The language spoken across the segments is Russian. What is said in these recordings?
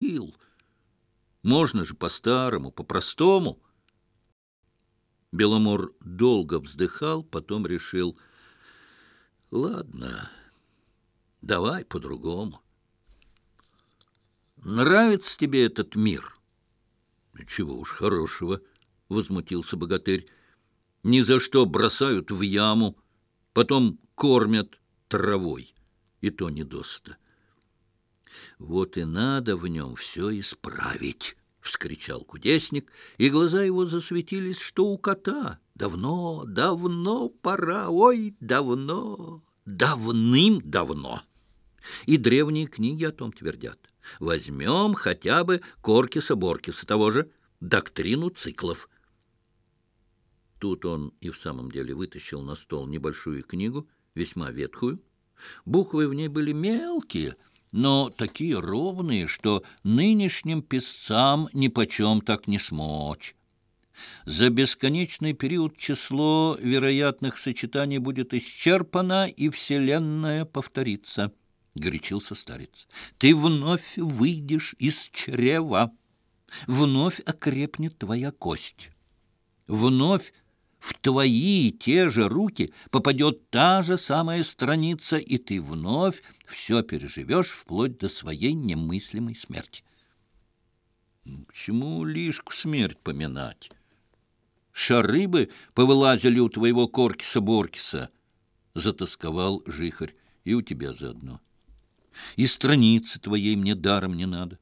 ил. Можно же по-старому, по-простому. Беломор долго вздыхал, потом решил, ладно, давай по-другому. Нравится тебе этот мир? Чего уж хорошего, возмутился богатырь. Ни за что бросают в яму, потом кормят травой, и то недосто. Вот и надо в нем все исправить. — вскричал кудесник, и глаза его засветились, что у кота. «Давно, давно пора, ой, давно, давным-давно!» И древние книги о том твердят. Возьмем хотя бы Коркиса-Боркиса, того же доктрину циклов. Тут он и в самом деле вытащил на стол небольшую книгу, весьма ветхую. Буквы в ней были мелкие — но такие ровные, что нынешним песцам нипочем так не смочь. За бесконечный период число вероятных сочетаний будет исчерпано, и Вселенная повторится, — горячился старец. Ты вновь выйдешь из чрева, вновь окрепнет твоя кость, вновь в твои те же руки попадет та же самая страница, и ты вновь все переживешь вплоть до своей немыслимой смерти. К чему лишку смерть поминать? Шары бы повылазили у твоего Коркиса-Боркиса, — затасковал Жихарь, — и у тебя заодно. И страницы твоей мне даром не надо,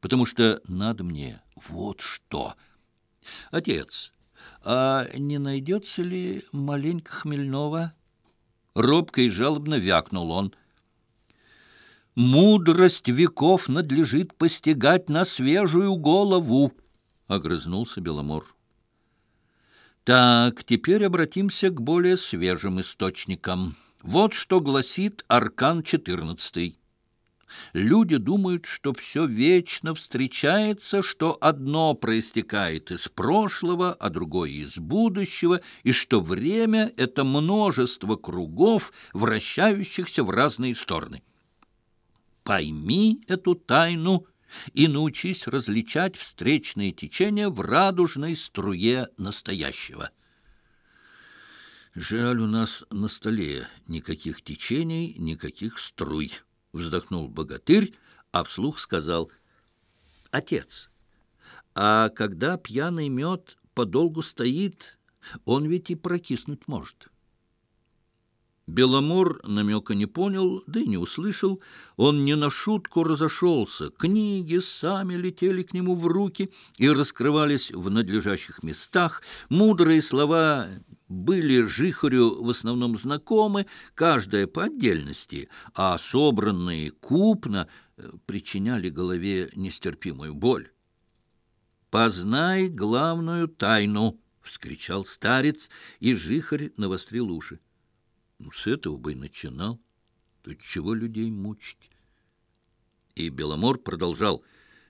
потому что надо мне вот что. Отец, а не найдется ли маленько хмельного? Робко и жалобно вякнул он. «Мудрость веков надлежит постигать на свежую голову», — огрызнулся Беломор. Так, теперь обратимся к более свежим источникам. Вот что гласит Аркан четырнадцатый. Люди думают, что все вечно встречается, что одно проистекает из прошлого, а другое из будущего, и что время — это множество кругов, вращающихся в разные стороны. Пойми эту тайну и научись различать встречные течения в радужной струе настоящего. Жаль, у нас на столе никаких течений, никаких струй. вздохнул богатырь, а вслух сказал, «Отец, а когда пьяный мед подолгу стоит, он ведь и прокиснуть может». Беломор намека не понял, да и не услышал. Он не на шутку разошелся. Книги сами летели к нему в руки и раскрывались в надлежащих местах. были с Жихарю в основном знакомы, каждая по отдельности, а собранные купно э, причиняли голове нестерпимую боль. «Познай главную тайну!» — вскричал старец, и Жихарь навострил уши. «Ну, с этого бы и начинал. Тут чего людей мучить? И Беломор продолжал.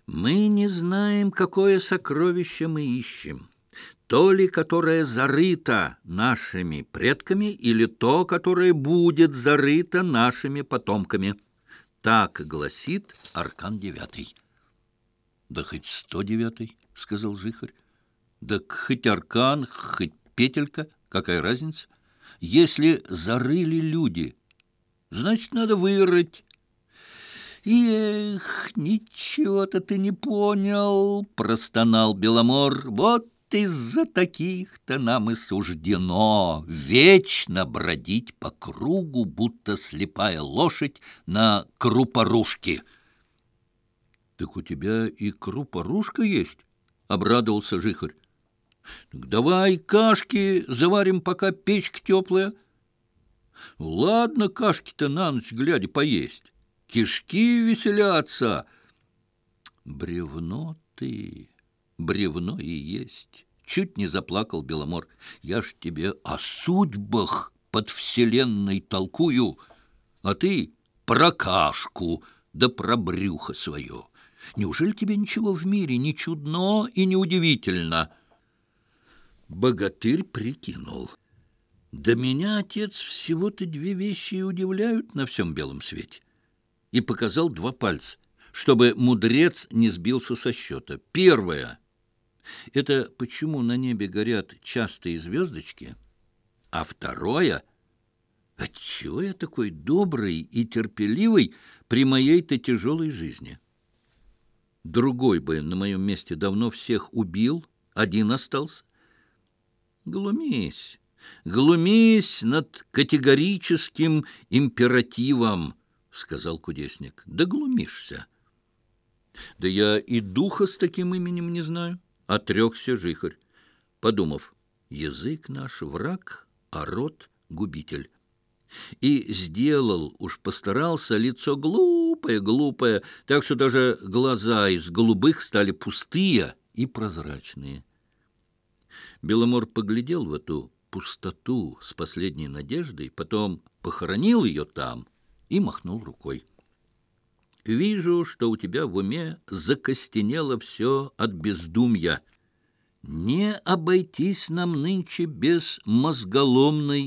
«Мы не знаем, какое сокровище мы ищем» то ли которое зарыто нашими предками, или то, которое будет зарыто нашими потомками. Так гласит Аркан Девятый. — Да хоть сто девятый, — сказал Жихарь. — Да хоть Аркан, хоть Петелька, какая разница? Если зарыли люди, значит, надо вырыть. «Эх, ничего-то ты не понял!» — простонал Беломор. «Вот вот из-за таких-то нам и суждено вечно бродить по кругу, будто слепая лошадь на крупорушке. — Так у тебя и крупорушка есть? — обрадовался жихарь. — давай кашки заварим, пока печка теплая. — Ладно, кашки-то на ночь глядя поесть. Кишки веселятся. — Бревно ты бревно и есть. Чуть не заплакал Беломор. Я ж тебе о судьбах под вселенной толкую, а ты про кашку да про брюхо свое. Неужели тебе ничего в мире не чудно и не удивительно? Богатырь прикинул. Да меня, отец, всего-то две вещи и удивляют на всем белом свете. И показал два пальца, чтобы мудрец не сбился со счета. Первое — это почему на небе горят частые звездочки, а второе — отчего я такой добрый и терпеливый при моей-то тяжелой жизни? Другой бы на моем месте давно всех убил, один остался. Глумись, глумись над категорическим императивом, — сказал кудесник. Да глумишься. Да я и духа с таким именем не знаю отрекся жихарь, подумав, язык наш враг, а рот губитель. И сделал, уж постарался, лицо глупое, глупое, так что даже глаза из голубых стали пустые и прозрачные. Беломор поглядел в эту пустоту с последней надеждой, потом похоронил ее там и махнул рукой. Вижу, что у тебя в уме закостенело все от бездумья. Не обойтись нам нынче без мозголомной